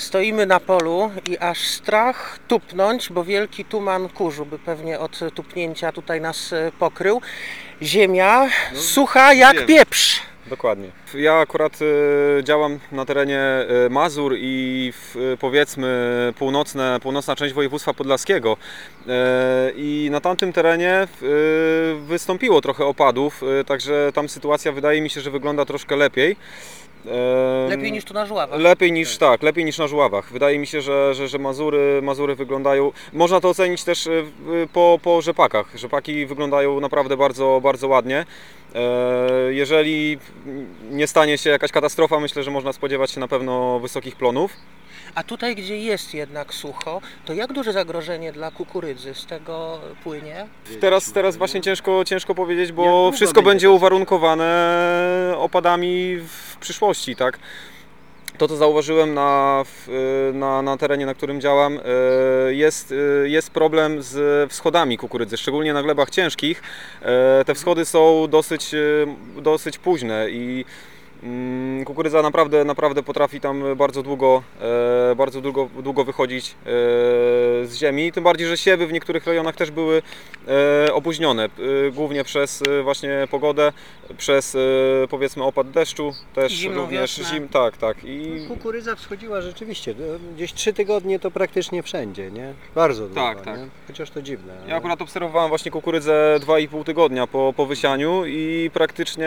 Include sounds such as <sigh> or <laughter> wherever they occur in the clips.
Stoimy na polu i aż strach tupnąć, bo wielki tuman kurzu by pewnie od tupnięcia tutaj nas e, pokrył. Ziemia sucha jak wiem. pieprz. Dokładnie. Ja akurat e, działam na terenie e, Mazur i w, powiedzmy północne, północna część województwa podlaskiego. I na tamtym terenie wystąpiło trochę opadów, także tam sytuacja wydaje mi się, że wygląda troszkę lepiej. Lepiej niż tu na żuławach. Lepiej niż tak, lepiej niż na żuławach. Wydaje mi się, że, że, że Mazury, Mazury wyglądają. Można to ocenić też e, po, po rzepakach. Rzepaki wyglądają naprawdę bardzo, bardzo ładnie. E, Jeżeli nie stanie się jakaś katastrofa, myślę, że można spodziewać się na pewno wysokich plonów. A tutaj, gdzie jest jednak sucho, to jak duże zagrożenie dla kukurydzy z tego płynie? Teraz, teraz właśnie ciężko, ciężko powiedzieć, Jak bo długo wszystko będzie będzie to uwarunkowane opadami w przyszłości, tak? To, co zauważyłem na, w- na, na terenie, na którym działam, e, jest, e, jest problem z wschodami kukurydzy, szczególnie na glebach ciężkich. E, Te wschody są dosyć, e, dosyć późne i kukurydza naprawdę, naprawdę potrafi tam bardzo długo, e, bardzo długo, długo wychodzić e, z ziemi. Tym bardziej, że siewy w niektórych rejonach też były e, opóźnione, głównie przez właśnie pogodę, przez powiedzmy opad deszczu, też również wiosnę. zim, tak, tak. I Kukurydza wschodziła rzeczywiście. no, Gdzieś trzy tygodnie to praktycznie wszędzie, nie? Bardzo długo, Tak, tak. Nie? Chociaż to dziwne. ja ale- akurat obserwowałem właśnie kukurydzę 2,5 tygodnia po, po wysianiu i praktycznie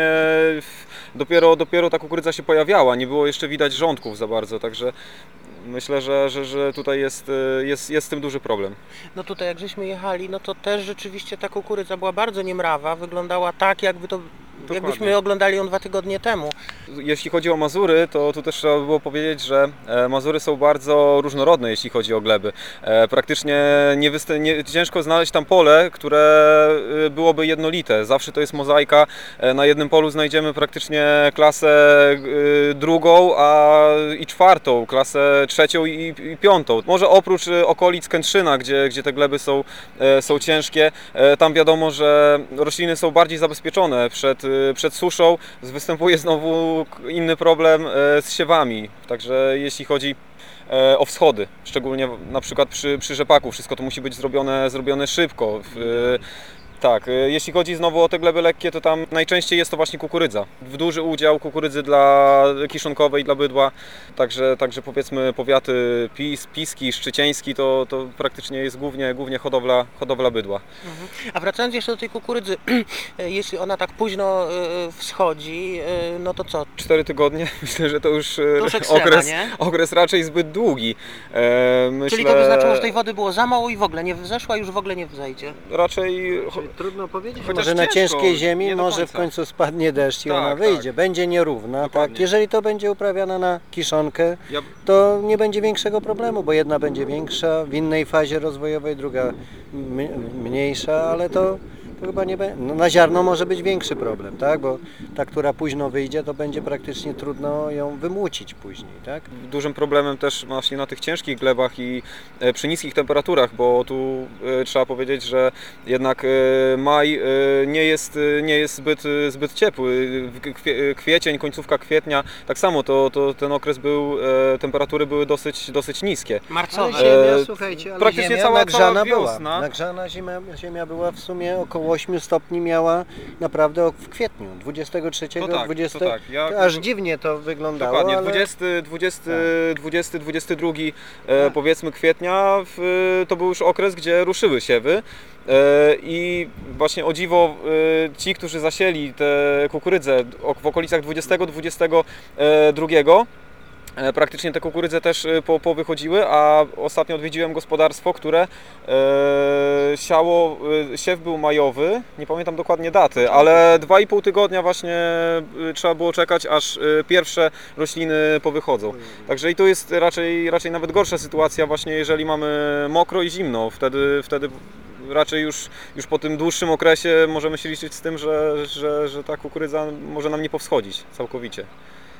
w- dopiero, dopiero ta kukurydza się pojawiała, nie było jeszcze widać rządków za bardzo, także myślę, że, że, że tutaj jest, e, jest, jest z tym duży problem. No tutaj jak żeśmy jechali, no to też rzeczywiście ta kukurydza była bardzo niemrawa, wyglądała tak jakby to, jakbyśmy oglądali ją dwa tygodnie temu. Jeśli chodzi o Mazury, to tu też trzeba by było powiedzieć, że e, Mazury są bardzo różnorodne, jeśli chodzi o gleby. E, Praktycznie nie wysta- nie, ciężko znaleźć tam pole, które e, byłoby jednolite. Zawsze to jest mozaika. Na jednym polu znajdziemy praktycznie klasę drugą a i czwartą, klasę trzecią i, i piątą. Może oprócz okolic Kętrzyna, gdzie, gdzie te gleby są, są ciężkie, tam wiadomo, że rośliny są bardziej zabezpieczone przed, przed suszą. Występuje znowu inny problem e, z siewami. Także jeśli chodzi e, o wschody, szczególnie na przykład przy, przy rzepaku, wszystko to musi być zrobione, zrobione szybko. Tak, e, jeśli chodzi znowu o te gleby lekkie, to tam najczęściej jest to właśnie kukurydza. W duży udział kukurydzy dla kiszonkowej, dla bydła. Także, także powiedzmy powiaty Pis, Piski, Szczycieński to, to praktycznie jest głównie, głównie hodowla, hodowla bydła. A wracając jeszcze do tej kukurydzy, <clears throat> jeśli ona tak późno e, wschodzi, e, no to co? Cztery tygodnie, <laughs> myślę, że to już, e, To już ekstrema, okres, nie? okres raczej zbyt długi. E, myślę, Czyli to by znaczyło, że tej wody było za mało i w ogóle nie wzeszła, już w ogóle nie wzejdzie. Raczej Trudno powiedzieć, Chociaż może na ciężko, ciężkiej ziemi może w końcu spadnie deszcz i Tak, ona tak. wyjdzie. Będzie nierówna, tak? Jeżeli to będzie uprawiana na kiszonkę, Ja, to nie będzie większego problemu, bo jedna będzie większa w innej fazie rozwojowej, druga m- mniejsza, ale to, to chyba nie będzie. No, na ziarno może być większy problem, tak? Bo ta, która późno wyjdzie, to będzie praktycznie trudno ją wymucić później, tak? dużym problemem też właśnie na tych ciężkich glebach i e, przy niskich temperaturach, bo tu e, trzeba powiedzieć, że jednak e, maj nie jest, nie jest zbyt, zbyt ciepły. Kwiecień, końcówka kwietnia, tak samo to, to ten okres był, temperatury były dosyć, dosyć niskie. Ale Marcowe. ziemia, E, słuchajcie, ale praktycznie ziemia cała- nagrzana cała była. wiosna. Nagrzana ziemia, ziemia była w sumie około 8 stopni miała naprawdę w kwietniu, 23, To tak, 20, to tak. Ja- aż dziwnie to wyglądało, Dokładnie, ale 20, 20, 20, 22 e, powiedzmy kwietnia w, to był już okres, gdzie ruszyły siewy e, i właśnie o dziwo e, ci, którzy zasieli te kukurydzę w okolicach 20-22 e, Praktycznie te kukurydze też e, po, powychodziły, a ostatnio odwiedziłem gospodarstwo, które e, siało, e, siew był majowy, nie pamiętam dokładnie daty, ale 2,5 tygodnia właśnie e, trzeba było czekać, aż e, pierwsze rośliny powychodzą. Także i tu jest raczej, raczej nawet gorsza sytuacja właśnie jeżeli mamy mokro i zimno, wtedy, wtedy raczej już, już po tym dłuższym okresie możemy się liczyć z tym, że, że, że ta kukurydza może nam nie powschodzić całkowicie.